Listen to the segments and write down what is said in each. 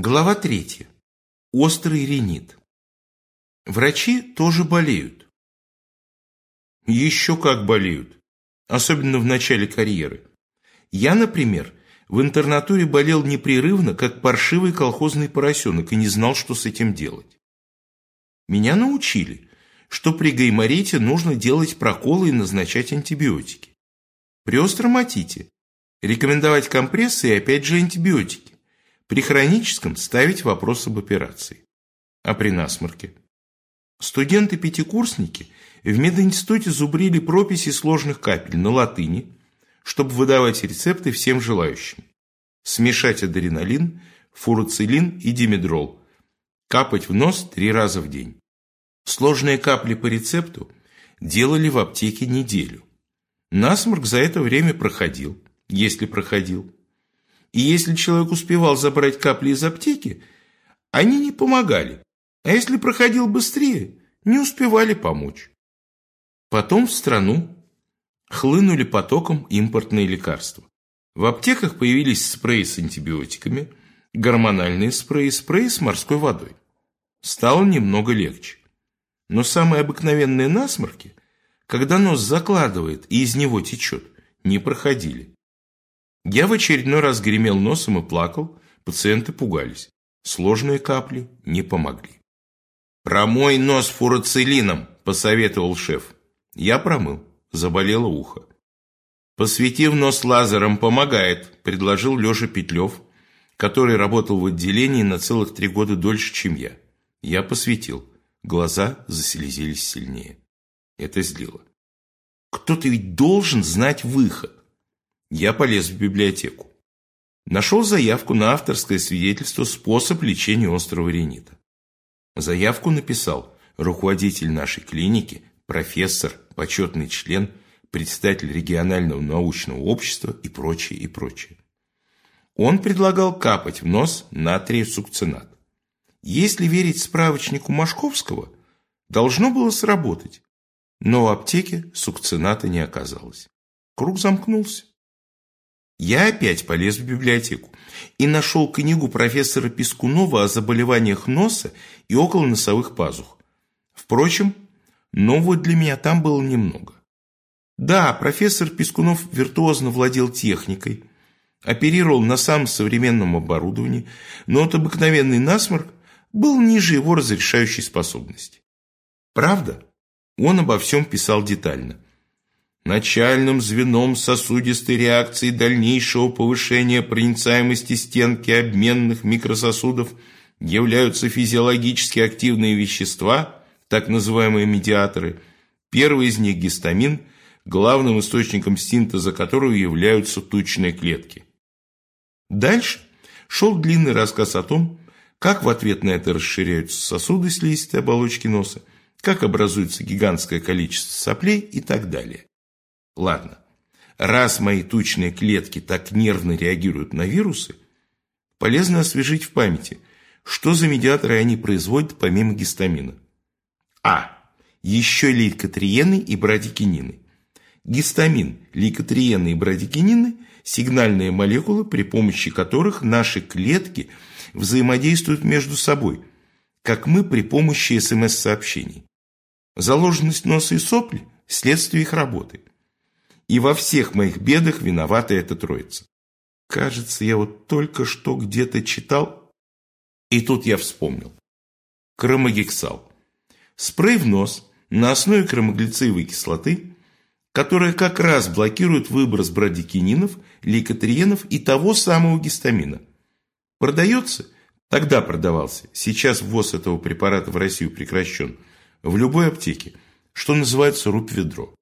Глава третья. Острый ринит. Врачи тоже болеют. Еще как болеют. Особенно в начале карьеры. Я, например, в интернатуре болел непрерывно, как паршивый колхозный поросенок, и не знал, что с этим делать. Меня научили, что при гайморите нужно делать проколы и назначать антибиотики. При остром отите рекомендовать компрессы и опять же антибиотики. При хроническом ставить вопрос об операции. А при насморке? Студенты-пятикурсники в мединституте зубрили прописи сложных капель на латыни, чтобы выдавать рецепты всем желающим. Смешать адреналин, фуруцилин и димедрол. Капать в нос три раза в день. Сложные капли по рецепту делали в аптеке неделю. Насморк за это время проходил, если проходил. И если человек успевал забрать капли из аптеки, они не помогали. А если проходил быстрее, не успевали помочь. Потом в страну хлынули потоком импортные лекарства. В аптеках появились спреи с антибиотиками, гормональные спреи, спреи с морской водой. Стало немного легче. Но самые обыкновенные насморки, когда нос закладывает и из него течет, не проходили. Я в очередной раз гремел носом и плакал, пациенты пугались. Сложные капли не помогли. «Промой нос фурацилином», – посоветовал шеф. Я промыл, заболело ухо. «Посвети в нос лазером, помогает», – предложил Леша Петлев, который работал в отделении на целых три года дольше, чем я. Я посветил. Глаза заслезились сильнее. Это злило. Кто-то ведь должен знать выход. Я полез в библиотеку. Нашел заявку на авторское свидетельство «Способ лечения острого ринита». Заявку написал руководитель нашей клиники, профессор, почетный член, председатель регионального научного общества и прочее, и прочее. Он предлагал капать в нос натриев сукцинат. Если верить справочнику Машковского, должно было сработать. Но в аптеке сукцината не оказалось. Круг замкнулся. Я опять полез в библиотеку и нашел книгу профессора Пискунова о заболеваниях носа и около носовых пазух. Впрочем, нового для меня там было немного. Да, профессор Пискунов виртуозно владел техникой, оперировал на самом современном оборудовании, но от обыкновенный насморк был ниже его разрешающей способности. Правда, он обо всем писал детально – Начальным звеном сосудистой реакции дальнейшего повышения проницаемости стенки обменных микрососудов являются физиологически активные вещества, так называемые медиаторы. Первый из них – гистамин, главным источником синтеза которого являются тучные клетки. Дальше шел длинный рассказ о том, как в ответ на это расширяются сосуды слизистой оболочки носа, как образуется гигантское количество соплей и так далее. Ладно, раз мои тучные клетки так нервно реагируют на вирусы, полезно освежить в памяти, что за медиаторы они производят помимо гистамина. А. Еще лейкотриены и брадикинины. Гистамин, лейкотриены и брадикинины – сигнальные молекулы, при помощи которых наши клетки взаимодействуют между собой, как мы при помощи СМС-сообщений. Заложенность носа и сопли – следствие их работы. И во всех моих бедах виновата эта троица. Кажется, я вот только что где-то читал, и тут я вспомнил. Кромогексал. Спрей в нос на основе кромоглицеевой кислоты, которая как раз блокирует выброс брадикининов, лейкотриенов и того самого гистамина. Продается? Тогда продавался. Сейчас ввоз этого препарата в Россию прекращен. В любой аптеке. Что называется рубь ведро.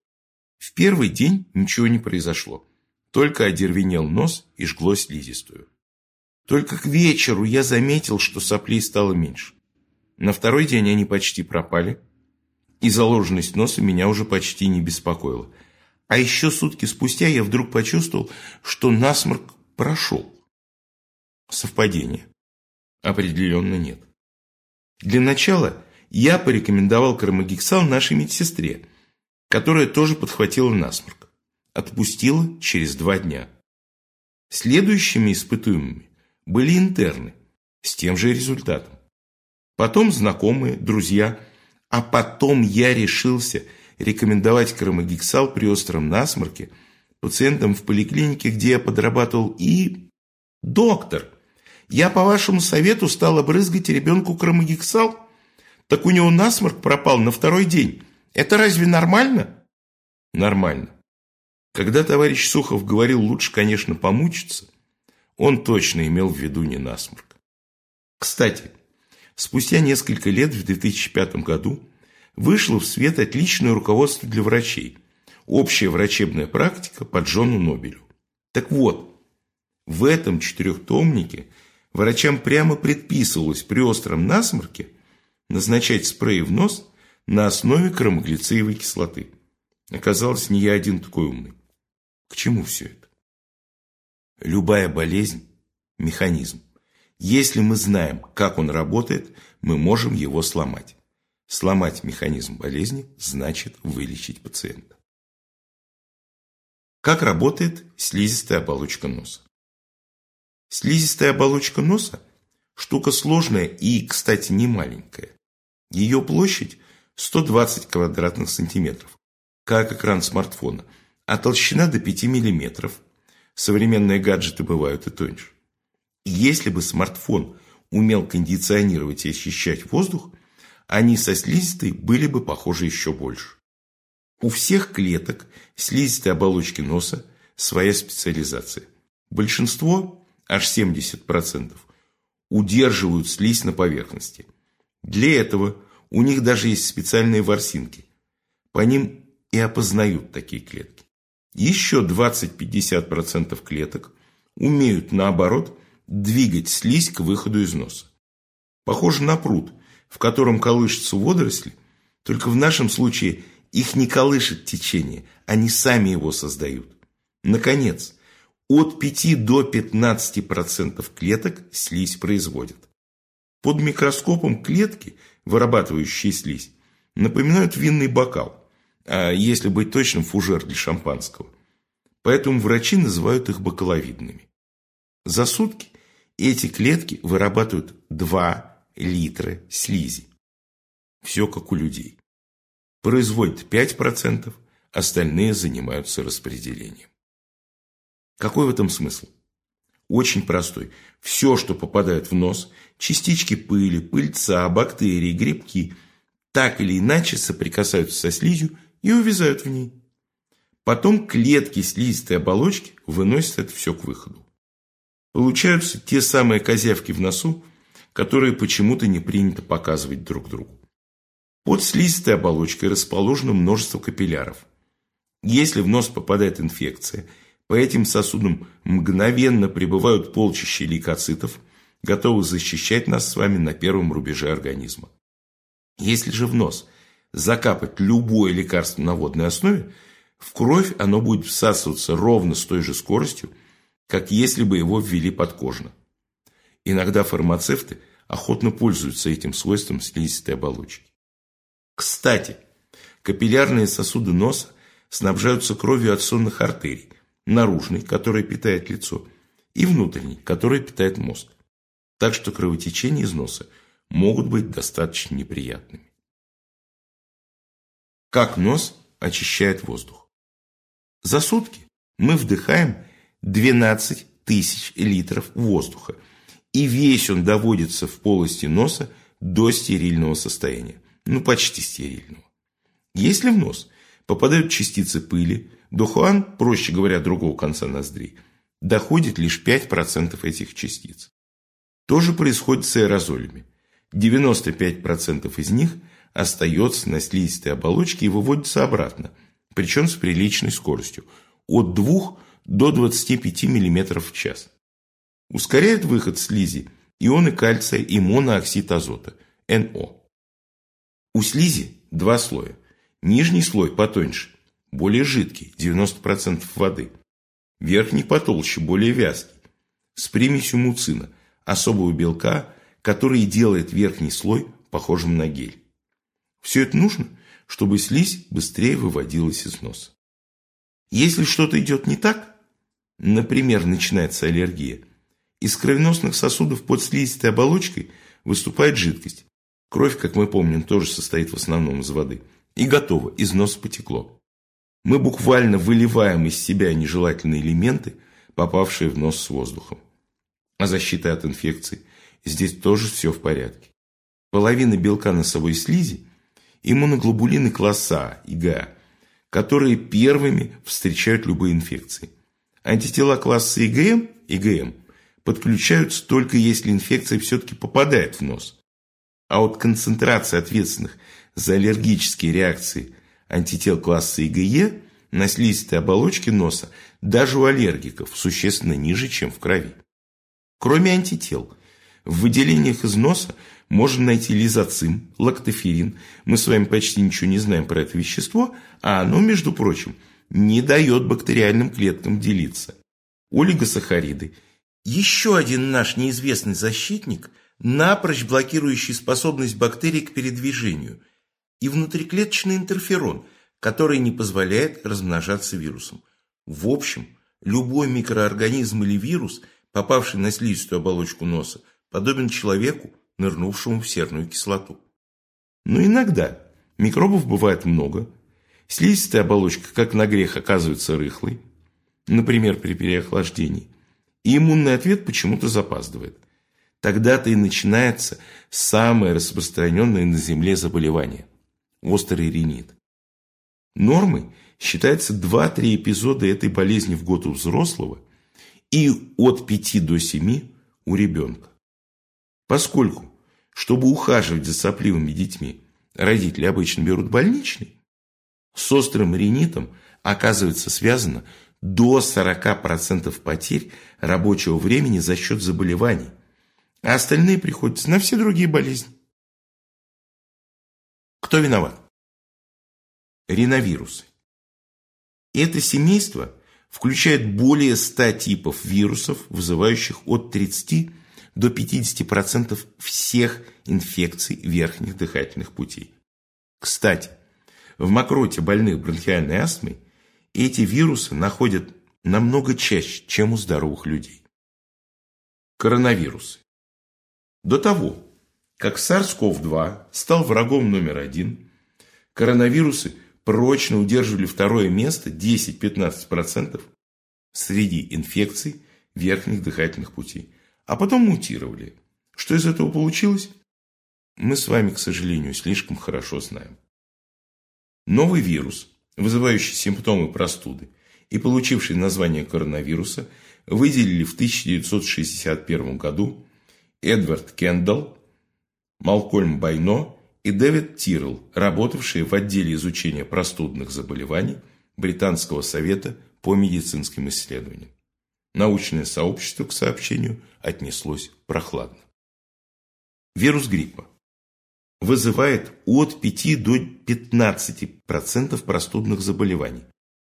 В первый день ничего не произошло. Только одервенел нос и жгло слизистую. Только к вечеру я заметил, что соплей стало меньше. На второй день они почти пропали, и заложенность носа меня уже почти не беспокоила. А еще сутки спустя я вдруг почувствовал, что насморк прошел. Совпадение? Определенно нет. Для начала я порекомендовал кармагексал нашей медсестре – которая тоже подхватила насморк. Отпустила через два дня. Следующими испытуемыми были интерны, С тем же результатом. Потом знакомые, друзья. А потом я решился рекомендовать кромогексал при остром насморке пациентам в поликлинике, где я подрабатывал, и... Доктор, я по вашему совету стал обрызгать ребенку кромогексал? Так у него насморк пропал на второй день. Это разве нормально? Нормально. Когда товарищ Сухов говорил, лучше, конечно, помучиться, он точно имел в виду не насморк. Кстати, спустя несколько лет, в 2005 году, вышло в свет отличное руководство для врачей «Общая врачебная практика по Джону Нобелю». Так вот, в этом четырехтомнике врачам прямо предписывалось при остром насморке назначать спрей в нос на основе кромоглицеевой кислоты. Оказалось, не я один такой умный. К чему все это? Любая болезнь – механизм. Если мы знаем, как он работает, мы можем его сломать. Сломать механизм болезни значит вылечить пациента. Как работает слизистая оболочка носа? Слизистая оболочка носа – штука сложная и, кстати, не маленькая. Ее площадь 120 квадратных сантиметров, как экран смартфона, а толщина до 5 миллиметров. Современные гаджеты бывают и тоньше. Если бы смартфон умел кондиционировать и очищать воздух, они со слизистой были бы похожи еще больше. У всех клеток слизистой оболочки носа своя специализация. Большинство, аж 70%, удерживают слизь на поверхности – для этого у них даже есть специальные ворсинки. По ним и опознают такие клетки. Еще 20-50% клеток умеют, наоборот, двигать слизь к выходу из носа. Похоже на пруд, в котором колышутся водоросли, только в нашем случае их не колышет течение, они сами его создают. Наконец, от 5 до 15% клеток слизь производят. Под микроскопом клетки, вырабатывающие слизь, напоминают винный бокал, а если быть точным, фужер для шампанского. Поэтому врачи называют их бокаловидными. За сутки эти клетки вырабатывают 2 литра слизи. Все как у людей. Производят 5%, остальные занимаются распределением. Какой в этом смысл? Очень простой. Все, что попадает в нос, частички пыли, пыльца, бактерии, грибки, так или иначе соприкасаются со слизью и увязают в ней. Потом клетки слизистой оболочки выносят это все к выходу. Получаются те самые козявки в носу, которые почему-то не принято показывать друг другу. Под слизистой оболочкой расположено множество капилляров. Если в нос попадает инфекция – по этим сосудам мгновенно прибывают полчища лейкоцитов, готовых защищать нас с вами на первом рубеже организма. Если же в нос закапать любое лекарство на водной основе, в кровь оно будет всасываться ровно с той же скоростью, как если бы его ввели подкожно. Иногда фармацевты охотно пользуются этим свойством слизистой оболочки. Кстати, капиллярные сосуды носа снабжаются кровью от сонных артерий, наружный, который питает лицо, и внутренний, который питает мозг. Так что кровотечения из носа могут быть достаточно неприятными. Как нос очищает воздух? За сутки мы вдыхаем 12 тысяч литров воздуха, и весь он доводится в полости носа до стерильного состояния, ну почти стерильного. Если в нос попадают частицы пыли, до Хуан, проще говоря, другого конца ноздрей, доходит лишь 5% этих частиц. То же происходит с аэрозолями. 95% из них остается на слизистой оболочке и выводится обратно, причем с приличной скоростью, от 2 до 25 мм в час. Ускоряет выход слизи ионы кальция и монооксид азота, НО. У слизи два слоя. Нижний слой потоньше, более жидкий, 90% воды. Верхний потолще, более вязкий, с примесью муцина, особого белка, который делает верхний слой похожим на гель. Все это нужно, чтобы слизь быстрее выводилась из носа. Если что-то идет не так, например, начинается аллергия, Из кровеносных сосудов под слизистой оболочкой выступает жидкость. Кровь, как мы помним, тоже состоит в основном из воды. И готово, из носа потекло. Мы буквально выливаем из себя нежелательные элементы, попавшие в нос с воздухом. А защита от инфекций здесь тоже все в порядке. Половина белка носовой слизи – иммуноглобулины класса А и ГА, которые первыми встречают любые инфекции. Антитела класса ИГМ, ИГМ подключаются только если инфекция все-таки попадает в нос. А вот концентрация ответственных за аллергические реакции антител класса ИГЕ на слизистой оболочке носа даже у аллергиков существенно ниже, чем в крови. Кроме антител, в выделениях из носа можно найти лизоцим, лактоферин. Мы с вами почти ничего не знаем про это вещество, а оно, между прочим, не дает бактериальным клеткам делиться. Олигосахариды. Еще один наш неизвестный защитник, напрочь блокирующий способность бактерий к передвижению. И внутриклеточный интерферон, который не позволяет размножаться вирусом. В общем, любой микроорганизм или вирус, попавший на слизистую оболочку носа, подобен человеку, нырнувшему в серную кислоту. Но иногда микробов бывает много, слизистая оболочка, как на грех, оказывается рыхлой, например, при переохлаждении, и иммунный ответ почему-то запаздывает. Тогда-то и начинается самое распространенное на Земле заболевание – острый ринит. Нормой считается 2-3 эпизода этой болезни в год у взрослого и от 5 до 7 у ребенка. Поскольку, чтобы ухаживать за сопливыми детьми, родители обычно берут больничный, с острым ринитом оказывается связано до 40% потерь рабочего времени за счет заболеваний, а остальные приходятся на все другие болезни. Кто виноват? Риновирусы. Это семейство включает более 100 типов вирусов, вызывающих от 30 до 50% всех инфекций верхних дыхательных путей. Кстати, в мокроте больных бронхиальной астмой эти вирусы находят намного чаще, чем у здоровых людей. Коронавирусы. До того, как SARS-CoV-2 стал врагом номер один, коронавирусы прочно удерживали второе место 10-15% среди инфекций верхних дыхательных путей а потом мутировали. Что из этого получилось? Мы с вами, к сожалению, слишком хорошо знаем. Новый вирус, вызывающий симптомы простуды и получивший название коронавируса, выделили в 1961 году Эдвард Кендалл, Малкольм Байно и Дэвид Тирл, работавшие в отделе изучения простудных заболеваний Британского совета по медицинским исследованиям. Научное сообщество к сообщению отнеслось прохладно. Вирус гриппа вызывает от 5 до 15% простудных заболеваний,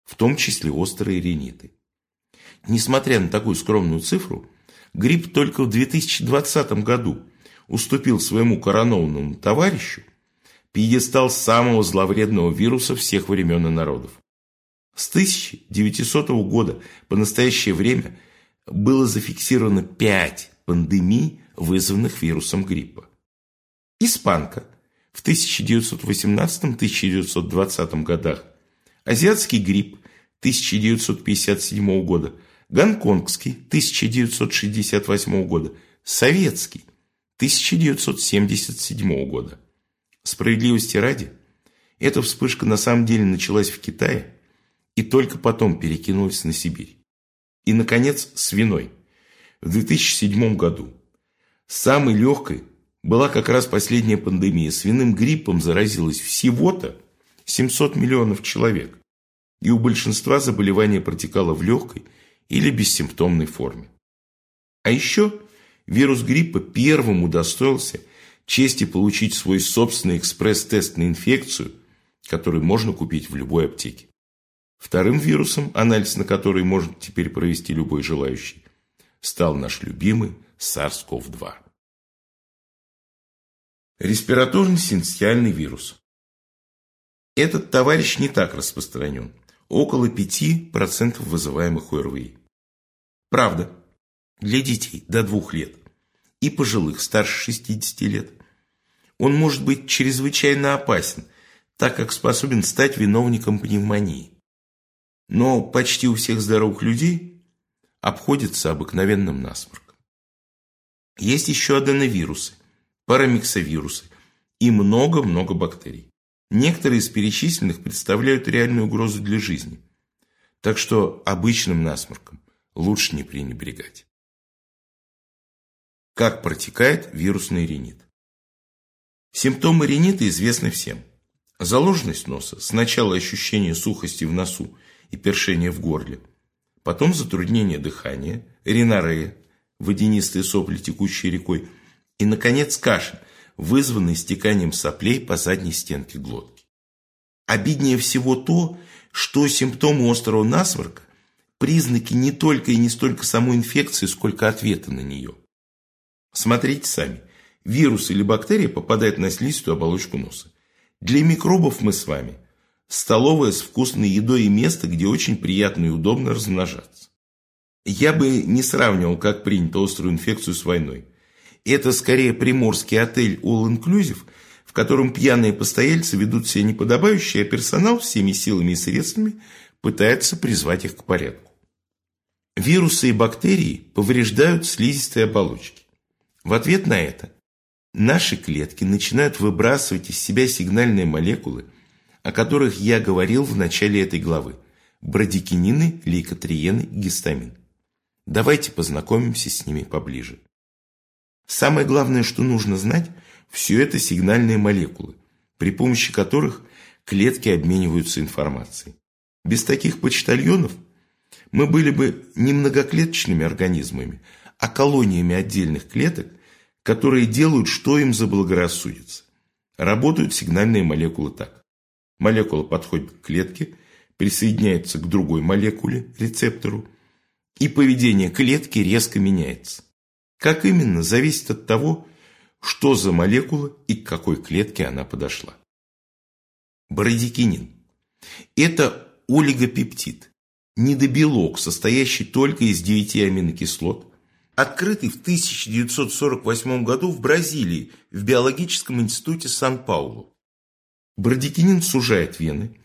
в том числе острые риниты. Несмотря на такую скромную цифру, грипп только в 2020 году уступил своему коронованному товарищу пьедестал самого зловредного вируса всех времен и народов. С 1900 года по настоящее время было зафиксировано 5 пандемий, вызванных вирусом гриппа. Испанка в 1918-1920 годах, азиатский грипп 1957 года, гонконгский 1968 года, советский 1977 года. Справедливости ради, эта вспышка на самом деле началась в Китае и только потом перекинулась на Сибирь. И, наконец, свиной. В 2007 году самой легкой была как раз последняя пандемия. Свиным гриппом заразилось всего-то 700 миллионов человек. И у большинства заболевание протекало в легкой или бессимптомной форме. А еще вирус гриппа первым удостоился чести получить свой собственный экспресс-тест на инфекцию, который можно купить в любой аптеке. Вторым вирусом, анализ на который может теперь провести любой желающий, стал наш любимый SARS-CoV-2. Респираторный синциальный вирус. Этот товарищ не так распространен. Около 5% вызываемых ОРВИ. Правда, для детей до двух лет и пожилых старше 60 лет. Он может быть чрезвычайно опасен, так как способен стать виновником пневмонии. Но почти у всех здоровых людей обходится обыкновенным насморком. Есть еще аденовирусы, парамиксовирусы и много-много бактерий. Некоторые из перечисленных представляют реальную угрозу для жизни. Так что обычным насморком лучше не пренебрегать. Как протекает вирусный ринит? Симптомы ринита известны всем. Заложенность носа, сначала ощущение сухости в носу и першение в горле, потом затруднение дыхания, ринорея, водянистые сопли, текущие рекой, и, наконец, кашель, вызванный стеканием соплей по задней стенке глотки. Обиднее всего то, что симптомы острого насморка – признаки не только и не столько самой инфекции, сколько ответа на нее. Смотрите сами. Вирус или бактерия попадает на слизистую оболочку носа. Для микробов мы с вами – столовая с вкусной едой и место, где очень приятно и удобно размножаться. Я бы не сравнивал, как принято, острую инфекцию с войной. Это скорее приморский отель All Inclusive, в котором пьяные постояльцы ведут себя неподобающе, а персонал всеми силами и средствами пытается призвать их к порядку. Вирусы и бактерии повреждают слизистые оболочки. В ответ на это наши клетки начинают выбрасывать из себя сигнальные молекулы, о которых я говорил в начале этой главы – брадикинины, лейкотриены, гистамин. Давайте познакомимся с ними поближе. Самое главное, что нужно знать, все это сигнальные молекулы, при помощи которых клетки обмениваются информацией. Без таких почтальонов мы были бы не многоклеточными организмами, а колониями отдельных клеток, которые делают, что им заблагорассудится. Работают сигнальные молекулы так. Молекула подходит к клетке, присоединяется к другой молекуле, рецептору, и поведение клетки резко меняется. Как именно, зависит от того, что за молекула и к какой клетке она подошла. Брадикинин. Это олигопептид, недобелок, состоящий только из 9 аминокислот, открытый в 1948 году в Бразилии в Биологическом институте Сан-Паулу. Брадикинин сужает вены,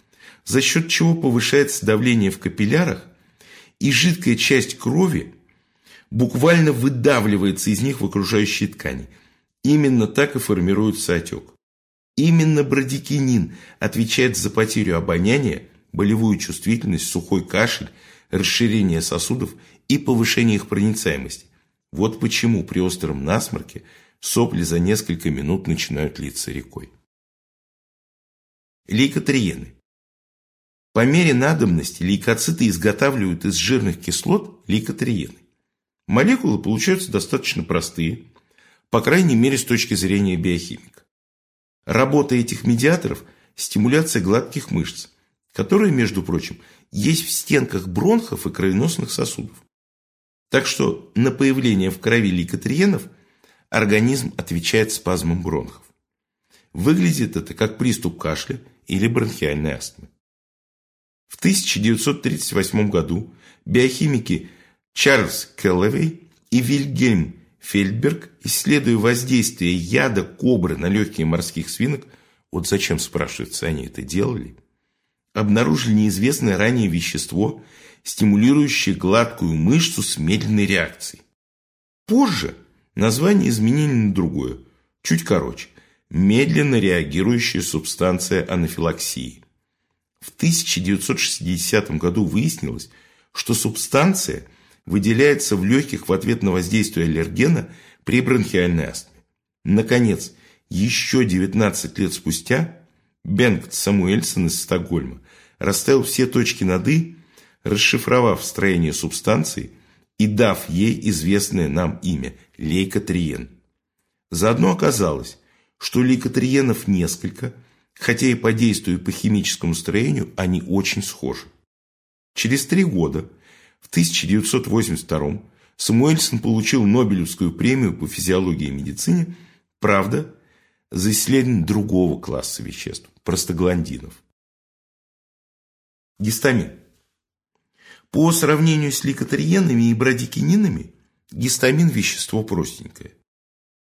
за счет чего повышается давление в капиллярах, и жидкая часть крови буквально выдавливается из них в окружающие ткани. Именно так и формируется отек. Именно брадикинин отвечает за потерю обоняния, болевую чувствительность, сухой кашель, расширение сосудов и повышение их проницаемости. Вот почему при остром насморке сопли за несколько минут начинают литься рекой. Лейкотриены. По мере надобности лейкоциты изготавливают из жирных кислот лейкотриены. Молекулы получаются достаточно простые, по крайней мере с точки зрения биохимика. Работа этих медиаторов – стимуляция гладких мышц, которые, между прочим, есть в стенках бронхов и кровеносных сосудов. Так что на появление в крови лейкотриенов организм отвечает спазмом бронхов. Выглядит это как приступ кашля или бронхиальной астмы. В 1938 году биохимики Чарльз Келловей и Вильгельм Фельдберг, исследуя воздействие яда кобры на легкие морских свинок, вот зачем, спрашивается, они это делали, обнаружили неизвестное ранее вещество, стимулирующее гладкую мышцу с медленной реакцией. Позже название изменили на другое, чуть короче – медленно реагирующая субстанция анафилаксии. В 1960 году выяснилось, что субстанция выделяется в легких в ответ на воздействие аллергена при бронхиальной астме. Наконец, еще 19 лет спустя Бенгт Самуэльсон из Стокгольма расставил все точки над «и», расшифровав строение субстанции и дав ей известное нам имя – лейкотриен. Заодно оказалось, что лейкотриенов несколько – хотя и по действию и по химическому строению они очень схожи. Через три года, в 1982 Самуэльсон получил Нобелевскую премию по физиологии и медицине, правда, за исследование другого класса веществ – простагландинов. Гистамин. По сравнению с лейкотриенами и брадикининами, Гистамин – вещество простенькое.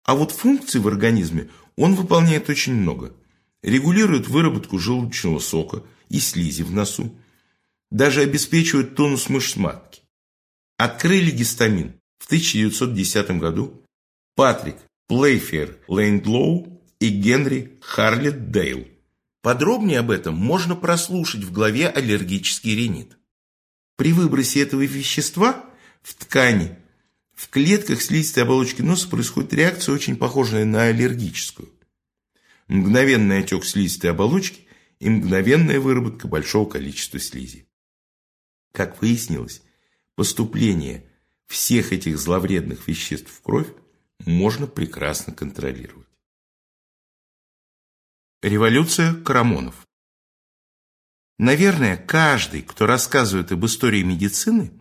А вот функций в организме он выполняет очень много. Регулирует выработку желудочного сока и слизи в носу. Даже обеспечивает тонус мышц матки. Открыли гистамин в 1910 году Патрик Плейфер Лейдлоу и Генри Халлетт Дейл. Подробнее об этом можно прослушать в главе «Аллергический ринит». При выбросе этого вещества в ткани, в клетках слизистой оболочки носа происходит реакция, очень похожая на аллергическую. Мгновенный отек слизистой оболочки и мгновенная выработка большого количества слизи. Как выяснилось, поступление всех этих зловредных веществ в кровь можно прекрасно контролировать. Революция Карамонов Наверное, каждый, кто рассказывает об истории медицины,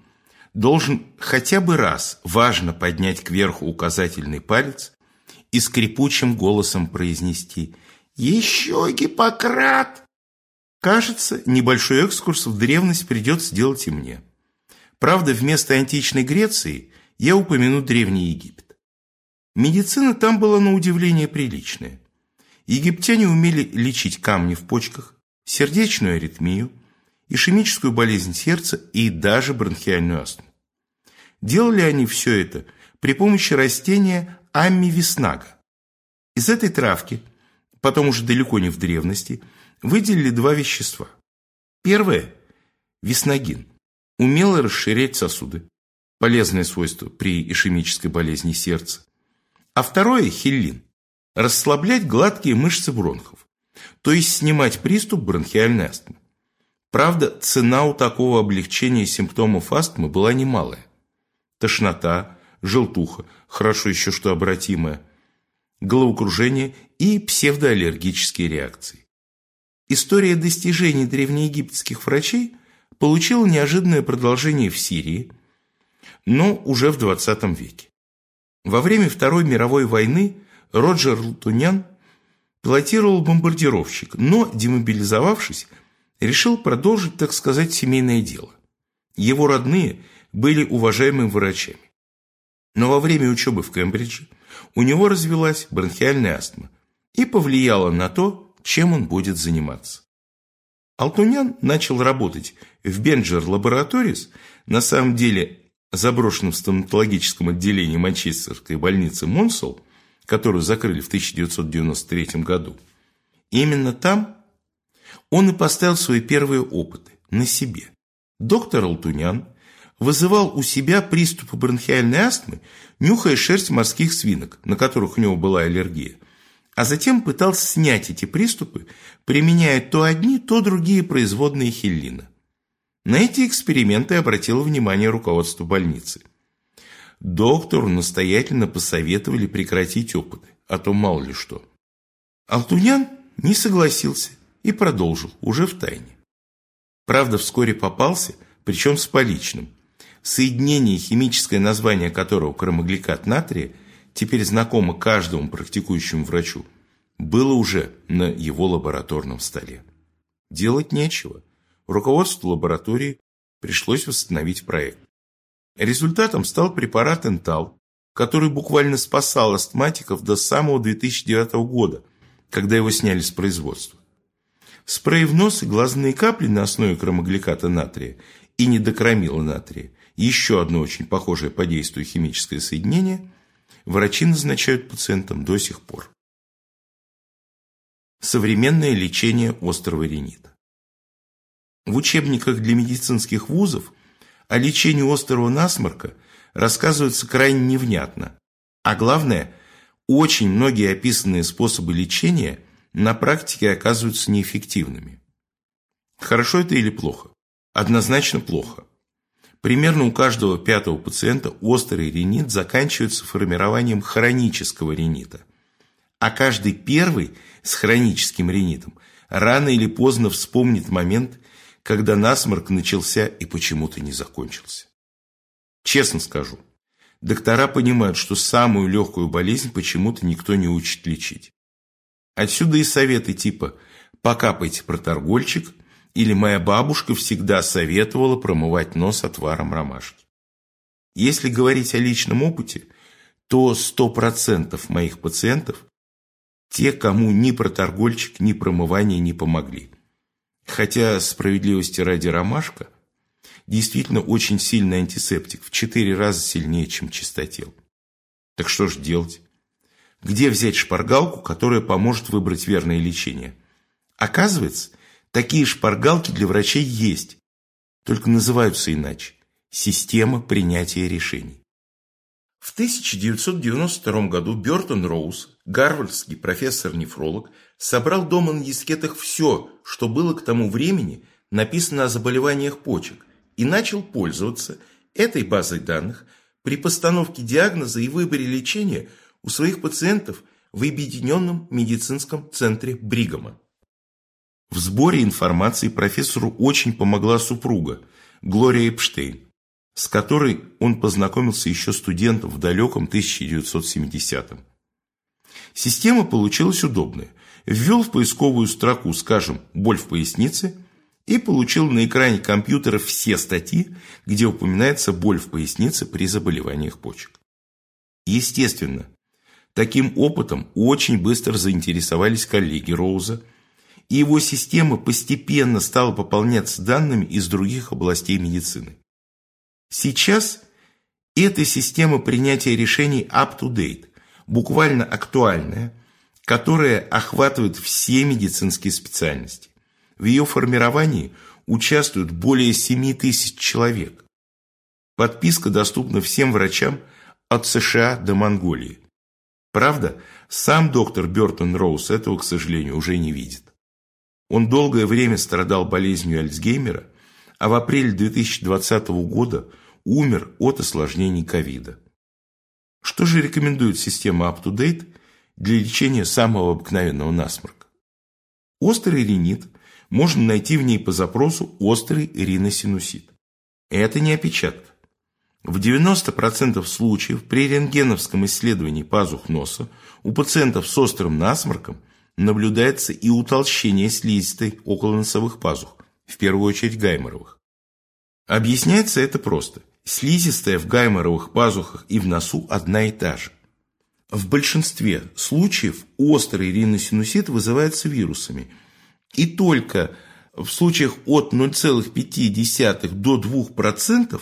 должен хотя бы раз важно поднять кверху указательный палец и скрипучим голосом произнести «Еще Гиппократ!». Кажется, небольшой экскурс в древность придется сделать и мне. Правда, вместо античной Греции я упомяну Древний Египет. Медицина там была на удивление приличная. Египтяне умели лечить камни в почках, сердечную аритмию, ишемическую болезнь сердца и даже бронхиальную астму. Делали они все это при помощи растения аммивиснага. Из этой травки, потом уже далеко не в древности, выделили два вещества. Первое – висногин, умело расширять сосуды, полезное свойство при ишемической болезни сердца. А второе – хиллин, расслаблять гладкие мышцы бронхов, то есть снимать приступ бронхиальной астмы. Правда, цена у такого облегчения симптомов астмы была немалая. Тошнота, желтуха, хорошо еще что обратимая, головокружение и псевдоаллергические реакции. История достижений древнеегипетских врачей получила неожиданное продолжение в Сирии, но уже в 20 веке. Во время Второй мировой войны Роджер Лтунян пилотировал бомбардировщик, но, демобилизовавшись, решил продолжить, так сказать, семейное дело. Его родные были уважаемыми врачами. Но во время учебы в Кембридже у него развелась бронхиальная астма и повлияла на то, чем он будет заниматься. Алтунян начал работать в Бенджер Лабораторис, на самом деле заброшенном стоматологическом отделении Манчестерской больницы Монсол, которую закрыли в 1993 году. Именно там он и поставил свои первые опыты на себе. Доктор Алтунян вызывал у себя приступы бронхиальной астмы, нюхая шерсть морских свинок, на которых у него была аллергия, а затем пытался снять эти приступы, применяя то одни, то другие производные хиллина. На эти эксперименты обратило внимание руководство больницы. Доктору настоятельно посоветовали прекратить опыты, а то мало ли что. Алтунян не согласился и продолжил, уже в тайне. Правда, вскоре попался, причем с поличным. Соединение, химическое название которого кромогликат натрия, теперь знакомо каждому практикующему врачу, было уже на его лабораторном столе. Делать нечего. Руководству лаборатории пришлось восстановить проект. Результатом стал препарат Энтал, который буквально спасал астматиков до самого 2009 года, когда его сняли с производства. Спрей в нос и глазные капли на основе кромогликата натрия и недокромила натрия, еще одно очень похожее по действию химическое соединение, врачи назначают пациентам до сих пор. Современное лечение острого ринита. В учебниках для медицинских вузов о лечении острого насморка рассказывается крайне невнятно. А главное, очень многие описанные способы лечения на практике оказываются неэффективными. Хорошо это или плохо? Однозначно плохо. Примерно у каждого пятого пациента острый ринит заканчивается формированием хронического ринита. А каждый первый с хроническим ринитом рано или поздно вспомнит момент, когда насморк начался и почему-то не закончился. Честно скажу, доктора понимают, что самую легкую болезнь почему-то никто не учит лечить. Отсюда и советы типа «покапайте проторгольчик» или «моя бабушка всегда советовала промывать нос отваром ромашки». Если говорить о личном опыте, то 100% моих пациентов – те, кому ни проторгольчик, ни промывание не помогли. Хотя, справедливости ради ромашка, действительно очень сильный антисептик, в 4 раза сильнее, чем чистотел. Так что же делать? Где взять шпаргалку, которая поможет выбрать верное лечение? Оказывается, такие шпаргалки для врачей есть, только называются иначе – система принятия решений. В 1992 году Бертон Роуз, гарвардский профессор-нефролог, собрал дома на дискетах все, что было к тому времени написано о заболеваниях почек, и начал пользоваться этой базой данных при постановке диагноза и выборе лечения у своих пациентов в Объединенном медицинском центре Бригама. В сборе информации профессору очень помогла супруга, Глория Эпштейн, с которой он познакомился еще студентом в далеком 1970-м. Система получилась удобная. Ввел в поисковую строку, скажем, «боль в пояснице» и получил на экране компьютера все статьи, где упоминается боль в пояснице при заболеваниях почек. Естественно, таким опытом очень быстро заинтересовались коллеги Роуза, и его система постепенно стала пополняться данными из других областей медицины. Сейчас эта система принятия решений up-to-date, буквально актуальная, которая охватывает все медицинские специальности. В ее формировании участвуют более 7 тысяч человек. Подписка доступна всем врачам от США до Монголии. Правда, сам доктор Бертон Роуз этого, к сожалению, уже не видит. Он долгое время страдал болезнью Альцгеймера, а в апреле 2020 года умер от осложнений ковида. Что же рекомендует система UpToDate для лечения самого обыкновенного насморка? Острый ринит можно найти в ней по запросу острый риносинусит. Это не опечатка. В 90% случаев при рентгеновском исследовании пазух носа у пациентов с острым насморком наблюдается и утолщение слизистой околоносовых пазух, в первую очередь гайморовых. Объясняется это просто. Слизистая в гайморовых пазухах и в носу одна и та же. В большинстве случаев острый риносинусит вызывается вирусами. И только в случаях от 0,5 до 2%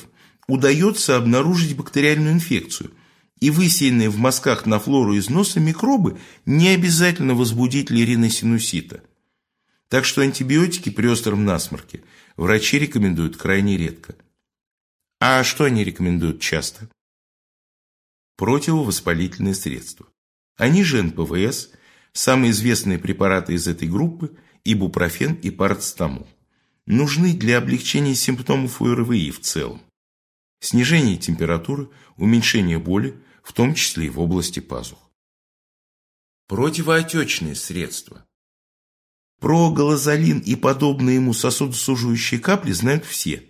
удается обнаружить бактериальную инфекцию, и высеянные в мазках на флору из носа микробы не обязательно возбудители риносинусита. Так что антибиотики при остром насморке врачи рекомендуют крайне редко. А что они рекомендуют часто? Противовоспалительные средства. Они же НПВС, самые известные препараты из этой группы – ибупрофен и парацетамол. Нужны для облегчения симптомов ОРВИ в целом снижение температуры, уменьшение боли, в том числе и в области пазух. Противоотечные средства. Про галазолин и подобные ему сосудосуживающие капли знают все.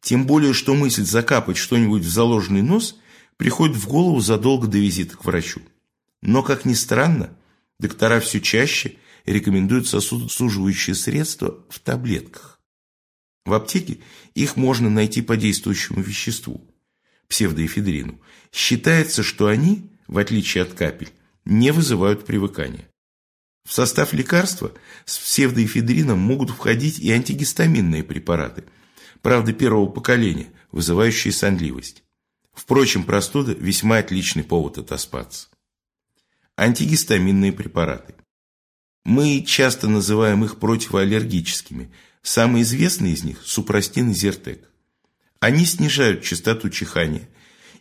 Тем более, что мысль закапать что-нибудь в заложенный нос приходит в голову задолго до визита к врачу. Но, как ни странно, доктора все чаще рекомендуют сосудосуживающие средства в таблетках. В аптеке их можно найти по действующему веществу, псевдоэфедрину. Считается, что они, в отличие от капель, не вызывают привыкания. В состав лекарства с псевдоэфедрином могут входить и антигистаминные препараты, правда первого поколения, вызывающие сонливость. Впрочем, простуда – весьма отличный повод отоспаться. Антигистаминные препараты. Мы часто называем их противоаллергическими – Самый известный из них – супрастин и зертек. Они снижают частоту чихания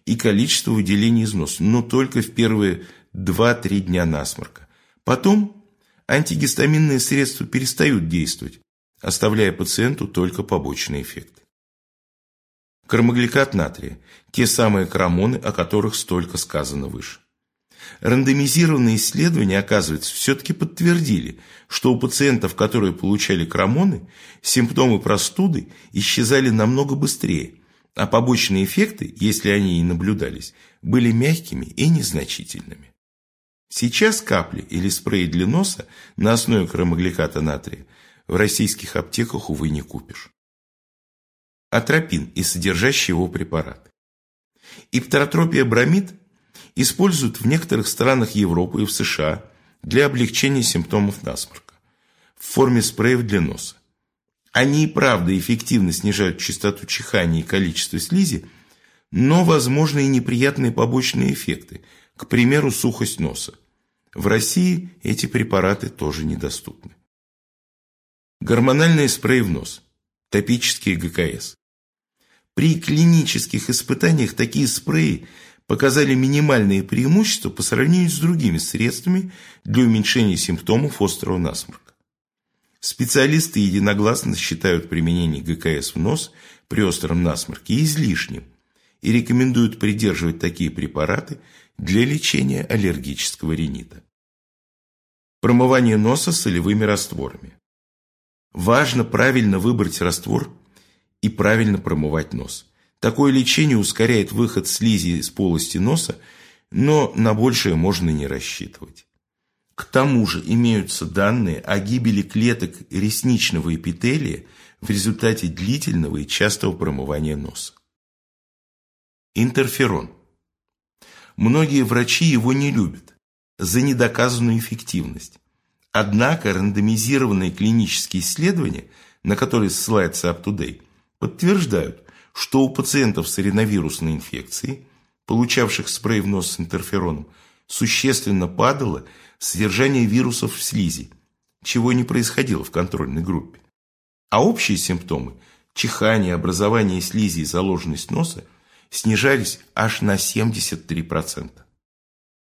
и количество выделений из носа, но только в первые 2-3 дня насморка. Потом антигистаминные средства перестают действовать, оставляя пациенту только побочные эффекты. Кармогликат натрия – те самые крамоны, о которых столько сказано выше. Рандомизированные исследования, оказывается, все-таки подтвердили, что у пациентов, которые получали крамоны, симптомы простуды исчезали намного быстрее, а побочные эффекты, если они и наблюдались, были мягкими и незначительными. Сейчас капли или спреи для носа на основе кромогликата натрия в российских аптеках, увы, не купишь. Атропин и содержащие его препараты. Иптеротропия бромид используют в некоторых странах Европы и в США для облегчения симптомов насморка в форме спреев для носа. Они и правда эффективно снижают частоту чихания и количество слизи, но возможны и неприятные побочные эффекты, к примеру, сухость носа. В России эти препараты тоже недоступны. Гормональные спреи в нос, топические ГКС. При клинических испытаниях такие спреи показали минимальные преимущества по сравнению с другими средствами для уменьшения симптомов острого насморка. Специалисты единогласно считают применение ГКС в нос при остром насморке излишним и рекомендуют придерживать такие препараты для лечения аллергического ринита. Промывание носа солевыми растворами. Важно правильно выбрать раствор и правильно промывать нос. Такое лечение ускоряет выход слизи из полости носа, но на большее можно не рассчитывать. К тому же имеются данные о гибели клеток ресничного эпителия в результате длительного и частого промывания носа. Интерферон. Многие врачи его не любят за недоказанную эффективность. Однако рандомизированные клинические исследования, на которые ссылается UpToDate, подтверждают, что у пациентов с риновирусной инфекцией, получавших спрей в нос с интерфероном, существенно падало содержание вирусов в слизи, чего не происходило в контрольной группе. А общие симптомы – чихание, образование слизи и заложенность носа – снижались аж на 73%.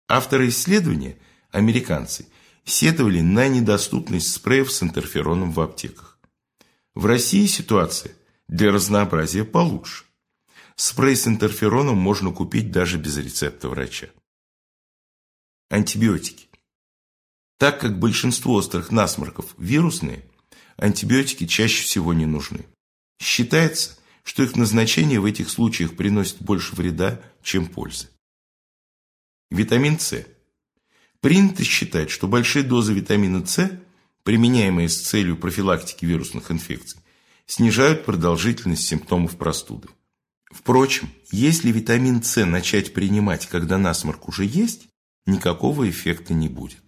Авторы исследования, американцы, сетовали на недоступность спреев с интерфероном в аптеках. В России ситуация – для разнообразия получше. Спрей с интерфероном можно купить даже без рецепта врача. Антибиотики. Так как большинство острых насморков вирусные, антибиотики чаще всего не нужны. Считается, что их назначение в этих случаях приносит больше вреда, чем пользы. Витамин С. Принято считать, что большие дозы витамина С, применяемые с целью профилактики вирусных инфекций, снижают продолжительность симптомов простуды. Впрочем, если витамин С начать принимать, когда насморк уже есть, никакого эффекта не будет.